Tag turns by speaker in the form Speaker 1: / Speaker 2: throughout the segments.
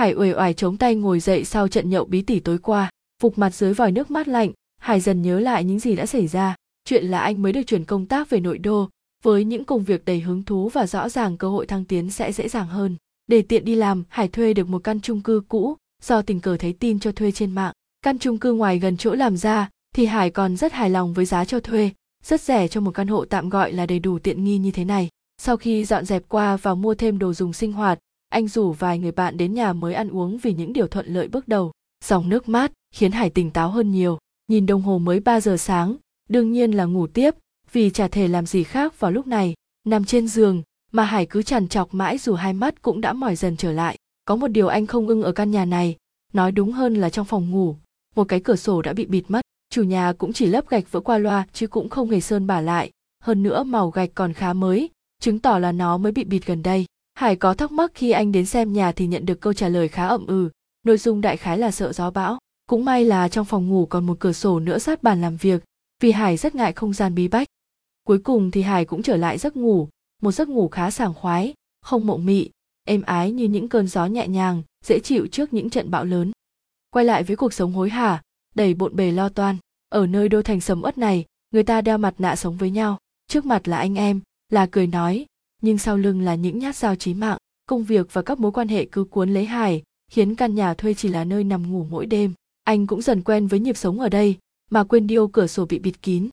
Speaker 1: hải uể oải chống tay ngồi dậy sau trận nhậu bí tỉ tối qua, phục mặt dưới vòi nước mát lạnh, hải dần nhớ lại những gì đã xảy ra. Chuyện là anh mới được chuyển công tác về nội đô, với những công việc đầy hứng thú và rõ ràng cơ hội thăng tiến sẽ dễ dàng hơn. Để tiện đi làm, hải thuê được một căn chung cư cũ, do tình cờ thấy tin cho thuê trên mạng. Căn chung cư ngoài gần chỗ làm ra, thì hải còn rất hài lòng với giá cho thuê, rất rẻ cho một căn hộ tạm gọi là đầy đủ tiện nghi như thế này. Sau khi dọn dẹp qua và mua thêm đồ dùng sinh hoạt anh rủ vài người bạn đến nhà mới ăn uống vì những điều thuận lợi bước đầu. Dòng nước mát khiến hải tỉnh táo hơn nhiều. Nhìn đồng hồ mới 3 giờ sáng, đương nhiên là ngủ tiếp, vì chả thể làm gì khác vào lúc này. Nằm trên giường, mà hải cứ chằn chọc mãi dù hai mắt cũng đã mỏi dần trở lại. Có một điều anh không ưng ở căn nhà này, nói đúng hơn là trong phòng ngủ. Một cái cửa sổ đã bị bịt mất, chủ nhà cũng chỉ lấp gạch vỡ qua loa chứ cũng không hề sơn bả lại. Hơn nữa màu gạch còn khá mới, chứng tỏ là nó mới bị bịt gần đây hải có thắc mắc khi anh đến xem nhà thì nhận được câu trả lời khá ậm ừ. Nội dung đại khái là sợ gió bão. Cũng may là trong phòng ngủ còn một cửa sổ nữa sát bàn làm việc, vì hải rất ngại không gian bí bách. Cuối cùng thì hải cũng trở lại giấc ngủ, một giấc ngủ khá sảng khoái, không mộng mị, êm ái như những cơn gió nhẹ nhàng, dễ chịu trước những trận bão lớn. Quay lại với cuộc sống hối hả, đầy bộn bề lo toan, ở nơi đô thành sầm uất này, người ta đeo mặt nạ sống với nhau, trước mặt là anh em, là cười nói nhưng sau lưng là những nhát dao chí mạng, công việc và các mối quan hệ cứ cuốn lấy hải khiến căn nhà thuê chỉ là nơi nằm ngủ mỗi đêm. Anh cũng dần quen với nhịp sống ở đây, mà quên đi ô cửa sổ bị bịt kín.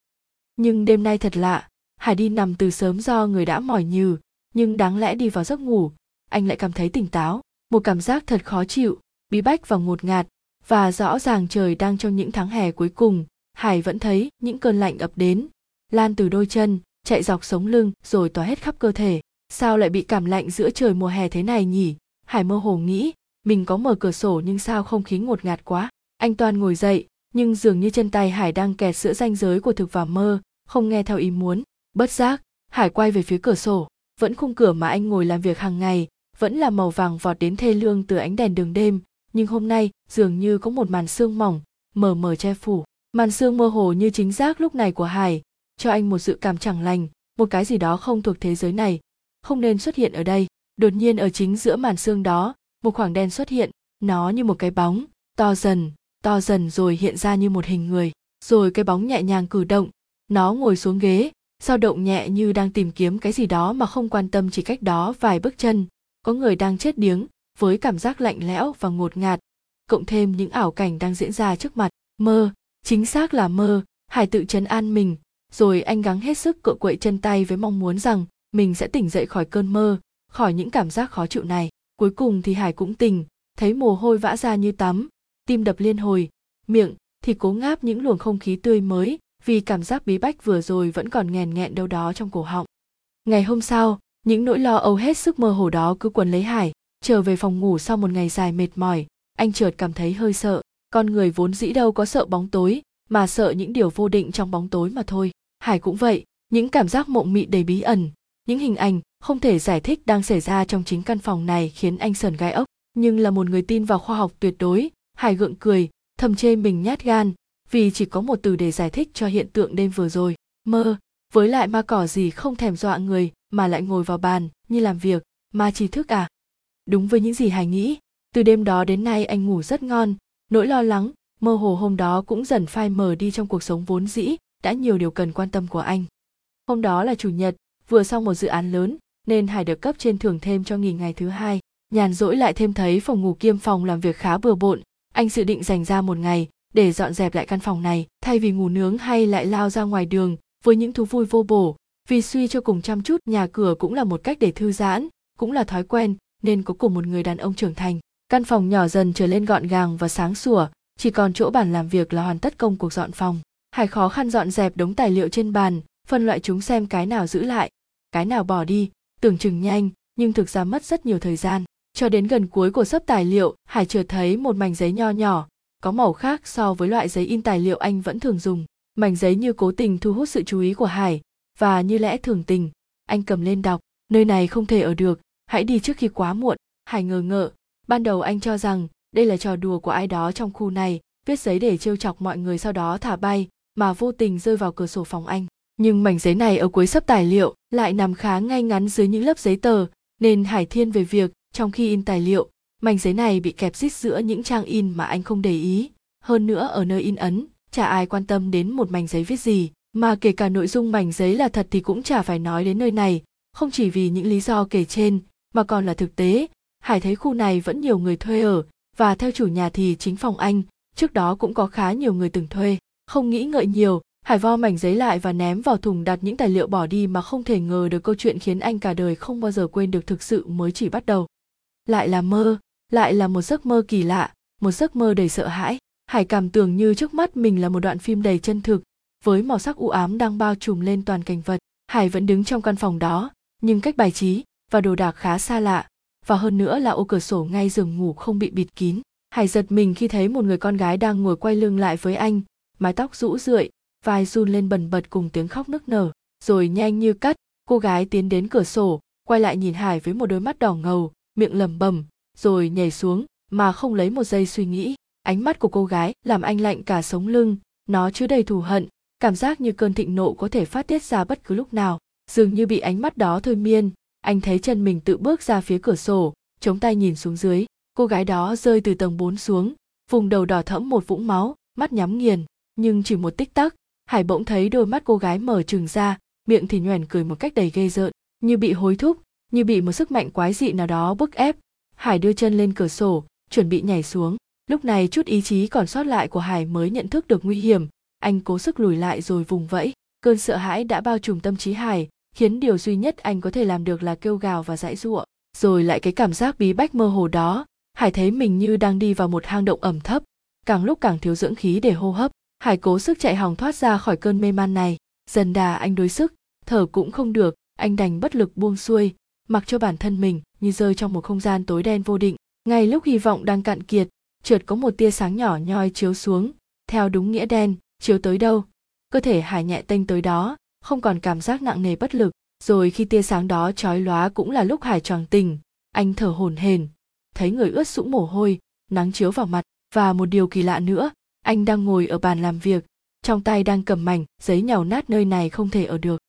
Speaker 1: Nhưng đêm nay thật lạ hải đi nằm từ sớm do người đã mỏi nhừ, nhưng đáng lẽ đi vào giấc ngủ. Anh lại cảm thấy tỉnh táo, một cảm giác thật khó chịu, bí bách và ngột ngạt. Và rõ ràng trời đang trong những tháng hè cuối cùng hải vẫn thấy những cơn lạnh ập đến, lan từ đôi chân chạy dọc sống lưng, rồi tỏa hết khắp cơ thể. Sao lại bị cảm lạnh giữa trời mùa hè thế này nhỉ? Hải mơ hồ nghĩ, mình có mở cửa sổ nhưng sao không khí ngột ngạt quá? Anh toàn ngồi dậy, nhưng dường như chân tay hải đang kẹt giữa ranh giới của thực và mơ, không nghe theo ý muốn. Bất giác, hải quay về phía cửa sổ. Vẫn khung cửa mà anh ngồi làm việc hàng ngày, vẫn là màu vàng vọt đến thê lương từ ánh đèn đường đêm. Nhưng hôm nay, dường như có một màn sương mỏng, mờ mờ che phủ. Màn sương mơ hồ như chính xác lúc này của hải cho anh một dự cảm chẳng lành, một cái gì đó không thuộc thế giới này, không nên xuất hiện ở đây. Đột nhiên ở chính giữa màn sương đó, một khoảng đen xuất hiện, nó như một cái bóng, to dần to dần rồi hiện ra như một hình người, rồi cái bóng nhẹ nhàng cử động, nó ngồi xuống ghế, dao động nhẹ như đang tìm kiếm cái gì đó mà không quan tâm chỉ cách đó vài bước chân. Có người đang chết điếng, với cảm giác lạnh lẽo và ngột ngạt, cộng thêm những ảo cảnh đang diễn ra trước mặt. Mơ, chính xác là mơ, hải tự chấn an mình rồi anh gắng hết sức cựa quậy chân tay với mong muốn rằng mình sẽ tỉnh dậy khỏi cơn mơ, khỏi những cảm giác khó chịu này. Cuối cùng thì hải cũng tỉnh, thấy mồ hôi vã ra như tắm, tim đập liên hồi, miệng thì cố ngáp những luồng không khí tươi mới vì cảm giác bí bách vừa rồi vẫn còn nghèn nghẹn đâu đó trong cổ họng. Ngày hôm sau, những nỗi lo âu hết sức mơ hồ đó cứ quấn lấy hải. Trở về phòng ngủ sau một ngày dài mệt mỏi, anh chợt cảm thấy hơi sợ. Con người vốn dĩ đâu có sợ bóng tối, mà sợ những điều vô định trong bóng tối mà thôi hải cũng vậy, những cảm giác mộng mị đầy bí ẩn, những hình ảnh không thể giải thích đang xảy ra trong chính căn phòng này khiến anh sờn gai ốc. Nhưng là một người tin vào khoa học tuyệt đối, hải gượng cười, thầm chê mình nhát gan, vì chỉ có một từ để giải thích cho hiện tượng đêm vừa rồi. Mơ, với lại ma cỏ gì không thèm dọa người mà lại ngồi vào bàn như làm việc, ma trí thức à? Đúng với những gì hải nghĩ, từ đêm đó đến nay anh ngủ rất ngon, nỗi lo lắng, mơ hồ hôm đó cũng dần phai mờ đi trong cuộc sống vốn dĩ đã nhiều điều cần quan tâm của anh. Hôm đó là chủ nhật, vừa xong một dự án lớn, nên hải được cấp trên thưởng thêm cho nghỉ ngày thứ hai. Nhàn rỗi lại thêm thấy phòng ngủ kiêm phòng làm việc khá bừa bộn. Anh dự định dành ra một ngày để dọn dẹp lại căn phòng này. Thay vì ngủ nướng hay lại lao ra ngoài đường với những thú vui vô bổ, vì suy cho cùng chăm chút, nhà cửa cũng là một cách để thư giãn, cũng là thói quen, nên có của một người đàn ông trưởng thành. Căn phòng nhỏ dần trở lên gọn gàng và sáng sủa, chỉ còn chỗ bàn làm việc là hoàn tất công cuộc dọn phòng hải khó khăn dọn dẹp đống tài liệu trên bàn, phân loại chúng xem cái nào giữ lại, cái nào bỏ đi. Tưởng chừng nhanh, nhưng thực ra mất rất nhiều thời gian. Cho đến gần cuối của sấp tài liệu, hải chợt thấy một mảnh giấy nho nhỏ, có màu khác so với loại giấy in tài liệu anh vẫn thường dùng. Mảnh giấy như cố tình thu hút sự chú ý của hải, và như lẽ thường tình, anh cầm lên đọc. Nơi này không thể ở được, hãy đi trước khi quá muộn. Hải ngờ ngợ, ban đầu anh cho rằng đây là trò đùa của ai đó trong khu này, viết giấy để trêu chọc mọi người sau đó thả bay mà vô tình rơi vào cửa sổ phòng anh. Nhưng mảnh giấy này ở cuối sấp tài liệu lại nằm khá ngay ngắn dưới những lớp giấy tờ, nên hải thiên về việc, trong khi in tài liệu, mảnh giấy này bị kẹp rít giữa những trang in mà anh không để ý. Hơn nữa, ở nơi in ấn, chả ai quan tâm đến một mảnh giấy viết gì, mà kể cả nội dung mảnh giấy là thật thì cũng chả phải nói đến nơi này. Không chỉ vì những lý do kể trên, mà còn là thực tế. Hải thấy khu này vẫn nhiều người thuê ở, và theo chủ nhà thì chính phòng anh, trước đó cũng có khá nhiều người từng thuê không nghĩ ngợi nhiều, hải vo mảnh giấy lại và ném vào thùng đặt những tài liệu bỏ đi mà không thể ngờ được câu chuyện khiến anh cả đời không bao giờ quên được thực sự mới chỉ bắt đầu. Lại là mơ, lại là một giấc mơ kỳ lạ, một giấc mơ đầy sợ hãi. Hải cảm tưởng như trước mắt mình là một đoạn phim đầy chân thực, với màu sắc u ám đang bao trùm lên toàn cảnh vật. Hải vẫn đứng trong căn phòng đó, nhưng cách bài trí và đồ đạc khá xa lạ, và hơn nữa là ô cửa sổ ngay giường ngủ không bị bịt kín. Hải giật mình khi thấy một người con gái đang ngồi quay lưng lại với anh mái tóc rũ rượi, vai run lên bần bật cùng tiếng khóc nức nở, rồi nhanh như cắt, cô gái tiến đến cửa sổ, quay lại nhìn hải với một đôi mắt đỏ ngầu, miệng lẩm bẩm, rồi nhảy xuống, mà không lấy một giây suy nghĩ. Ánh mắt của cô gái làm anh lạnh cả sống lưng, nó chứa đầy thù hận, cảm giác như cơn thịnh nộ có thể phát tiết ra bất cứ lúc nào. Dường như bị ánh mắt đó thôi miên, anh thấy chân mình tự bước ra phía cửa sổ, chống tay nhìn xuống dưới. Cô gái đó rơi từ tầng 4 xuống, vùng đầu đỏ thẫm một vũng máu, mắt nhắm nghiền nhưng chỉ một tích tắc, hải bỗng thấy đôi mắt cô gái mở trừng ra, miệng thì nhoẻn cười một cách đầy ghê rợn, như bị hối thúc, như bị một sức mạnh quái dị nào đó bức ép. Hải đưa chân lên cửa sổ, chuẩn bị nhảy xuống. Lúc này chút ý chí còn sót lại của hải mới nhận thức được nguy hiểm. Anh cố sức lùi lại rồi vùng vẫy. Cơn sợ hãi đã bao trùm tâm trí hải, khiến điều duy nhất anh có thể làm được là kêu gào và dãy giụa. Rồi lại cái cảm giác bí bách mơ hồ đó, hải thấy mình như đang đi vào một hang động ẩm thấp. Càng lúc càng thiếu dưỡng khí để hô hấp hải cố sức chạy hòng thoát ra khỏi cơn mê man này. Dần đà anh đối sức, thở cũng không được, anh đành bất lực buông xuôi, mặc cho bản thân mình như rơi trong một không gian tối đen vô định. Ngay lúc hy vọng đang cạn kiệt trượt có một tia sáng nhỏ nhoi chiếu xuống, theo đúng nghĩa đen, chiếu tới đâu? Cơ thể hải nhẹ tênh tới đó, không còn cảm giác nặng nề bất lực. Rồi khi tia sáng đó chói lóa cũng là lúc hải tròn tình, anh thở hổn hển, thấy người ướt sũng mồ hôi, nắng chiếu vào mặt, và một điều kỳ lạ nữa anh đang ngồi ở bàn làm việc, trong tay đang cầm mảnh, giấy nhàu nát nơi này không thể ở được.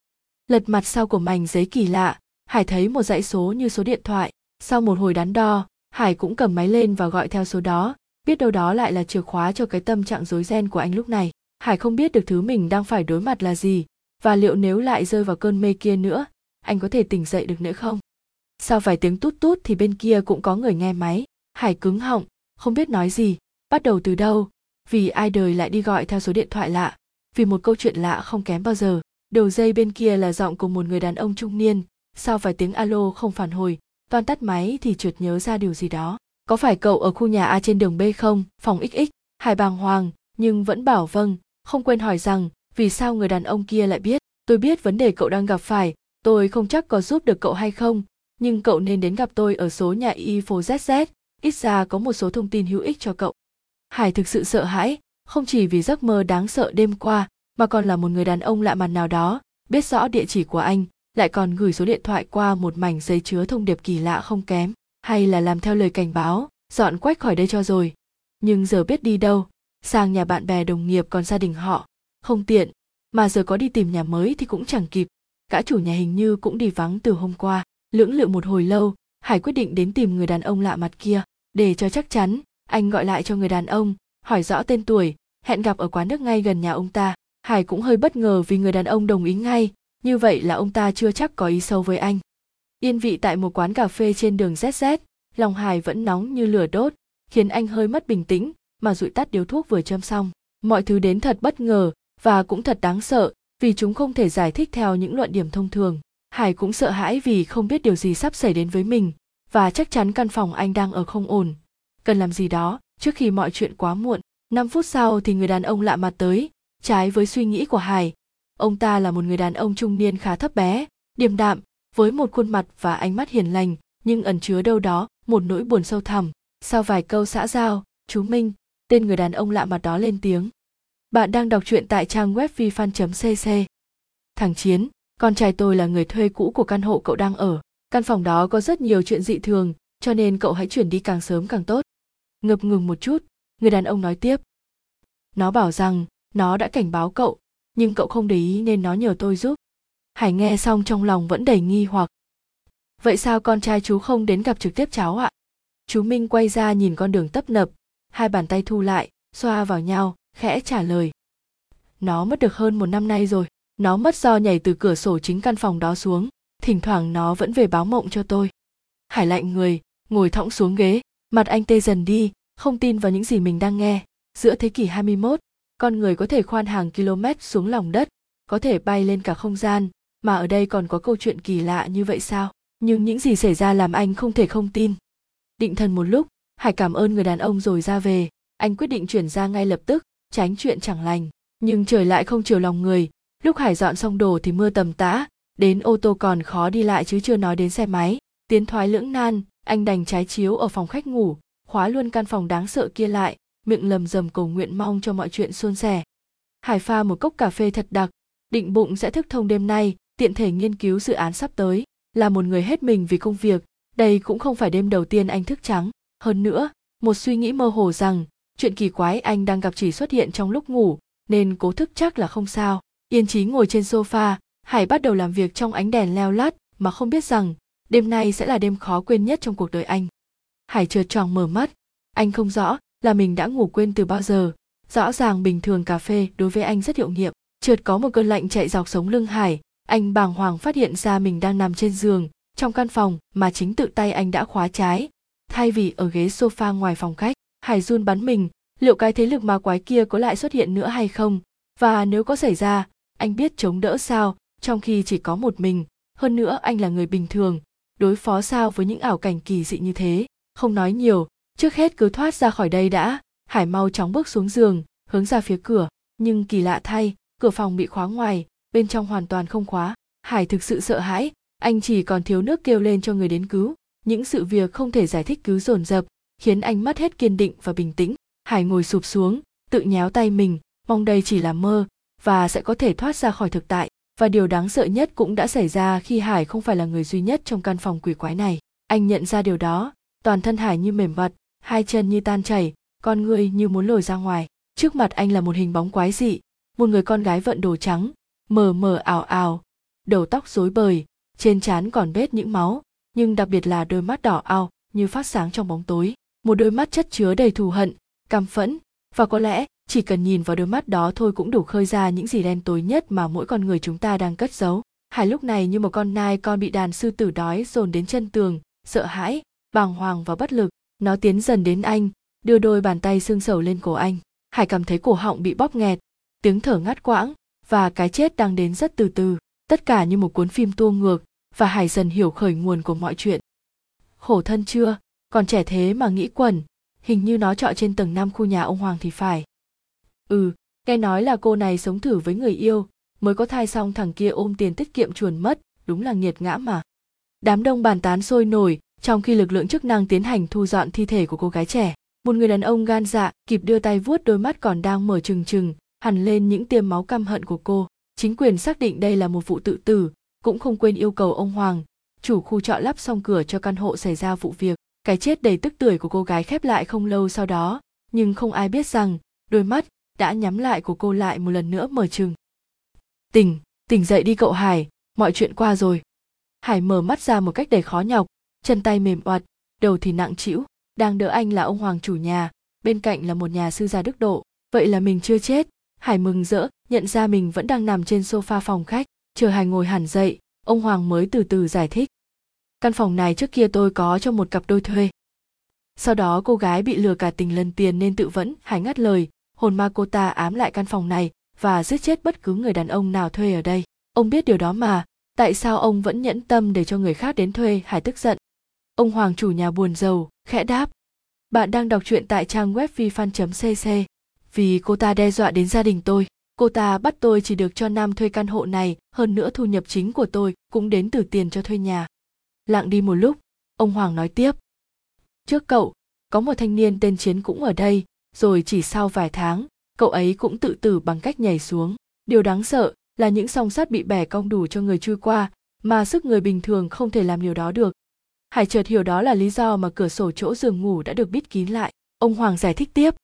Speaker 1: Lật mặt sau của mảnh giấy kỳ lạ, hải thấy một dãy số như số điện thoại. Sau một hồi đắn đo, hải cũng cầm máy lên và gọi theo số đó. Biết đâu đó lại là chìa khóa cho cái tâm trạng rối ren của anh lúc này. Hải không biết được thứ mình đang phải đối mặt là gì. Và liệu nếu lại rơi vào cơn mê kia nữa, anh có thể tỉnh dậy được nữa không? Sau vài tiếng tút tút thì bên kia cũng có người nghe máy. Hải cứng họng, không biết nói gì. Bắt đầu từ đâu? Vì ai đời lại đi gọi theo số điện thoại lạ. Vì một câu chuyện lạ không kém bao giờ. Đầu dây bên kia là giọng của một người đàn ông trung niên. Sau vài tiếng alo không phản hồi toàn tắt máy thì chợt nhớ ra điều gì đó. Có phải cậu ở khu nhà a trên đường b không? Phòng xx hải bàng hoàng, nhưng vẫn bảo vâng. Không quên hỏi rằng, vì sao người đàn ông kia lại biết? Tôi biết vấn đề cậu đang gặp phải. Tôi không chắc có giúp được cậu hay không. Nhưng cậu nên đến gặp tôi ở số nhà y phố zz ít ra có một số thông tin hữu ích cho cậu hải thực sự sợ hãi, không chỉ vì giấc mơ đáng sợ đêm qua, mà còn là một người đàn ông lạ mặt nào đó, biết rõ địa chỉ của anh, lại còn gửi số điện thoại qua một mảnh giấy chứa thông điệp kỳ lạ không kém, hay là làm theo lời cảnh báo, dọn quách khỏi đây cho rồi. Nhưng giờ biết đi đâu, sang nhà bạn bè đồng nghiệp còn gia đình họ, không tiện, mà giờ có đi tìm nhà mới thì cũng chẳng kịp. Cả chủ nhà hình như cũng đi vắng từ hôm qua. Lưỡng lự một hồi lâu, hải quyết định đến tìm người đàn ông lạ mặt kia, để cho chắc chắn anh gọi lại cho người đàn ông, hỏi rõ tên tuổi, hẹn gặp ở quán nước ngay gần nhà ông ta. Hải cũng hơi bất ngờ vì người đàn ông đồng ý ngay, như vậy là ông ta chưa chắc có ý sâu với anh. Yên vị tại một quán cà phê trên đường zz lòng hải vẫn nóng như lửa đốt, khiến anh hơi mất bình tĩnh, mà dụi tắt điếu thuốc vừa châm xong. Mọi thứ đến thật bất ngờ, và cũng thật đáng sợ, vì chúng không thể giải thích theo những luận điểm thông thường. Hải cũng sợ hãi vì không biết điều gì sắp xảy đến với mình, và chắc chắn căn phòng anh đang ở không ổn cần làm gì đó. Trước khi mọi chuyện quá muộn, năm phút sau thì người đàn ông lạ mặt tới, trái với suy nghĩ của hải. Ông ta là một người đàn ông trung niên khá thấp bé, điềm đạm, với một khuôn mặt và ánh mắt hiền lành, nhưng ẩn chứa đâu đó một nỗi buồn sâu thẳm. Sau vài câu xã giao, chú minh, tên người đàn ông lạ mặt đó lên tiếng. Bạn đang đọc truyện tại trang web vifan.cc thằng chiến, con trai tôi là người thuê cũ của căn hộ cậu đang ở. Căn phòng đó có rất nhiều chuyện dị thường, cho nên cậu hãy chuyển đi càng sớm càng tốt ngập ngừng một chút, người đàn ông nói tiếp. Nó bảo rằng, nó đã cảnh báo cậu, nhưng cậu không để ý nên nó nhờ tôi giúp. Hải nghe xong trong lòng vẫn đầy nghi hoặc. Vậy sao con trai chú không đến gặp trực tiếp cháu ạ? Chú minh quay ra nhìn con đường tấp nập, hai bàn tay thu lại, xoa vào nhau, khẽ trả lời. Nó mất được hơn một năm nay rồi, nó mất do nhảy từ cửa sổ chính căn phòng đó xuống, thỉnh thoảng nó vẫn về báo mộng cho tôi. Hải lạnh người, ngồi thõng xuống ghế mặt anh tê dần đi không tin vào những gì mình đang nghe. Giữa thế kỷ 21, con người có thể khoan hàng km xuống lòng đất có thể bay lên cả không gian mà ở đây còn có câu chuyện kỳ lạ như vậy sao? Nhưng những gì xảy ra làm anh không thể không tin. Định thần một lúc hải cảm ơn người đàn ông rồi ra về. Anh quyết định chuyển ra ngay lập tức tránh chuyện chẳng lành. Nhưng trời lại không chiều lòng người. Lúc hải dọn xong đồ thì mưa tầm tã đến ô tô còn khó đi lại chứ chưa nói đến xe máy. Tiến thoái lưỡng nan anh đành trái chiếu ở phòng khách ngủ, khóa luôn căn phòng đáng sợ kia lại, miệng lầm rầm cầu nguyện mong cho mọi chuyện suôn sẻ. Hải pha một cốc cà phê thật đặc, định bụng sẽ thức thông đêm nay, tiện thể nghiên cứu dự án sắp tới. Là một người hết mình vì công việc, đây cũng không phải đêm đầu tiên anh thức trắng. Hơn nữa, một suy nghĩ mơ hồ rằng, chuyện kỳ quái anh đang gặp chỉ xuất hiện trong lúc ngủ, nên cố thức chắc là không sao. Yên trí ngồi trên sofa, hải bắt đầu làm việc trong ánh đèn leo lắt mà không biết rằng đêm nay sẽ là đêm khó quên nhất trong cuộc đời anh. Hải trượt tròn mở mắt. Anh không rõ là mình đã ngủ quên từ bao giờ. Rõ ràng bình thường cà phê đối với anh rất hiệu nghiệm. Trượt có một cơn lạnh chạy dọc sống lưng hải. Anh bàng hoàng phát hiện ra mình đang nằm trên giường, trong căn phòng mà chính tự tay anh đã khóa trái. Thay vì ở ghế sofa ngoài phòng khách, hải run bắn mình, liệu cái thế lực ma quái kia có lại xuất hiện nữa hay không? Và nếu có xảy ra, anh biết chống đỡ sao, trong khi chỉ có một mình. Hơn nữa, anh là người bình thường đối phó sao với những ảo cảnh kỳ dị như thế? Không nói nhiều, trước hết cứ thoát ra khỏi đây đã. Hải mau chóng bước xuống giường, hướng ra phía cửa. Nhưng kỳ lạ thay, cửa phòng bị khóa ngoài, bên trong hoàn toàn không khóa. Hải thực sự sợ hãi, anh chỉ còn thiếu nước kêu lên cho người đến cứu. Những sự việc không thể giải thích cứ dồn dập, khiến anh mất hết kiên định và bình tĩnh. Hải ngồi sụp xuống, tự nhéo tay mình, mong đây chỉ là mơ, và sẽ có thể thoát ra khỏi thực tại và điều đáng sợ nhất cũng đã xảy ra khi hải không phải là người duy nhất trong căn phòng quỷ quái này. Anh nhận ra điều đó, toàn thân hải như mềm vật hai chân như tan chảy, con người như muốn lồi ra ngoài. Trước mặt anh là một hình bóng quái dị, một người con gái vận đồ trắng, mờ mờ ảo ảo, đầu tóc rối bời, trên trán còn bết những máu, nhưng đặc biệt là đôi mắt đỏ ao như phát sáng trong bóng tối. Một đôi mắt chất chứa đầy thù hận, căm phẫn, và có lẽ chỉ cần nhìn vào đôi mắt đó thôi cũng đủ khơi ra những gì đen tối nhất mà mỗi con người chúng ta đang cất giấu. Hải lúc này như một con nai con bị đàn sư tử đói dồn đến chân tường, sợ hãi, bàng hoàng và bất lực. Nó tiến dần đến anh, đưa đôi bàn tay xương sầu lên cổ anh. Hải cảm thấy cổ họng bị bóp nghẹt, tiếng thở ngắt quãng và cái chết đang đến rất từ từ. Tất cả như một cuốn phim tua ngược và hải dần hiểu khởi nguồn của mọi chuyện. Khổ thân chưa? Còn trẻ thế mà nghĩ quẩn, hình như nó trọ trên tầng năm khu nhà ông hoàng thì phải ừ nghe nói là cô này sống thử với người yêu, mới có thai xong thằng kia ôm tiền tiết kiệm chuồn mất, đúng là nghiệt ngã mà. Đám đông bàn tán sôi nổi, trong khi lực lượng chức năng tiến hành thu dọn thi thể của cô gái trẻ. Một người đàn ông gan dạ kịp đưa tay vuốt đôi mắt còn đang mở trừng trừng hằn lên những tiêm máu căm hận của cô. Chính quyền xác định đây là một vụ tự tử, cũng không quên yêu cầu ông hoàng, chủ khu trọ lắp xong cửa cho căn hộ xảy ra vụ việc. Cái chết đầy tức tưởi của cô gái khép lại không lâu sau đó, nhưng không ai biết rằng, đôi mắt đã nhắm lại của cô lại một lần nữa mở trừng tỉnh tỉnh dậy đi cậu hải, mọi chuyện qua rồi. Hải mở mắt ra một cách đầy khó nhọc, chân tay mềm oặt, đầu thì nặng trĩu, đang đỡ anh là ông hoàng chủ nhà, bên cạnh là một nhà sư gia đức độ. Vậy là mình chưa chết. Hải mừng rỡ, nhận ra mình vẫn đang nằm trên sofa phòng khách, chờ hải ngồi hẳn dậy, ông hoàng mới từ từ giải thích. Căn phòng này trước kia tôi có cho một cặp đôi thuê. Sau đó cô gái bị lừa cả tình lần tiền nên tự vẫn, hải ngắt lời hồn ma cô ta ám lại căn phòng này và giết chết bất cứ người đàn ông nào thuê ở đây. Ông biết điều đó mà, tại sao ông vẫn nhẫn tâm để cho người khác đến thuê, hải tức giận. Ông hoàng chủ nhà buồn giàu khẽ đáp. Bạn đang đọc truyện tại trang web vifan cc vì cô ta đe dọa đến gia đình tôi, cô ta bắt tôi chỉ được cho nam thuê căn hộ này, hơn nữa thu nhập chính của tôi cũng đến từ tiền cho thuê nhà. Lặng đi một lúc, ông hoàng nói tiếp. Trước cậu, có một thanh niên tên chiến cũng ở đây rồi chỉ sau vài tháng, cậu ấy cũng tự tử bằng cách nhảy xuống. Điều đáng sợ là những song sắt bị bẻ cong đủ cho người chui qua, mà sức người bình thường không thể làm điều đó được. Hải chợt hiểu đó là lý do mà cửa sổ chỗ giường ngủ đã được bít kín lại. Ông hoàng giải thích tiếp.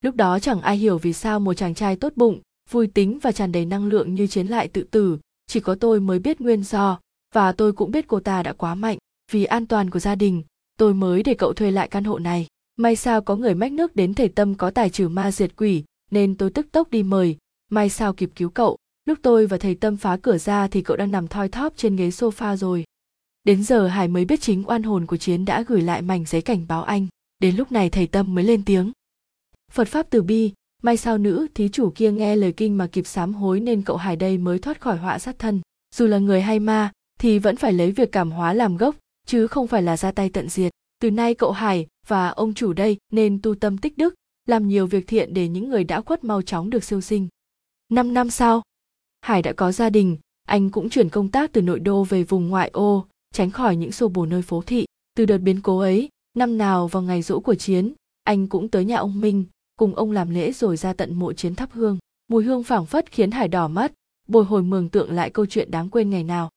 Speaker 1: Lúc đó chẳng ai hiểu vì sao một chàng trai tốt bụng, vui tính và tràn đầy năng lượng như chiến lại tự tử. Chỉ có tôi mới biết nguyên do, và tôi cũng biết cô ta đã quá mạnh. Vì an toàn của gia đình, tôi mới để cậu thuê lại căn hộ này may sao có người mách nước đến thầy tâm có tài trừ ma diệt quỷ, nên tôi tức tốc đi mời. May sao kịp cứu cậu, lúc tôi và thầy tâm phá cửa ra thì cậu đang nằm thoi thóp trên ghế sofa rồi. Đến giờ hải mới biết chính oan hồn của chiến đã gửi lại mảnh giấy cảnh báo anh. Đến lúc này thầy tâm mới lên tiếng. Phật pháp từ bi, may sao nữ, thí chủ kia nghe lời kinh mà kịp sám hối nên cậu hải đây mới thoát khỏi họa sát thân. Dù là người hay ma, thì vẫn phải lấy việc cảm hóa làm gốc, chứ không phải là ra tay tận diệt từ nay cậu hải và ông chủ đây nên tu tâm tích đức, làm nhiều việc thiện để những người đã khuất mau chóng được siêu sinh. Năm năm sau, hải đã có gia đình, anh cũng chuyển công tác từ nội đô về vùng ngoại ô, tránh khỏi những xô bồ nơi phố thị. Từ đợt biến cố ấy, năm nào vào ngày rỗ của chiến, anh cũng tới nhà ông minh, cùng ông làm lễ rồi ra tận mộ chiến thắp hương. Mùi hương phảng phất khiến hải đỏ mắt, bồi hồi mường tượng lại câu chuyện đáng quên ngày nào.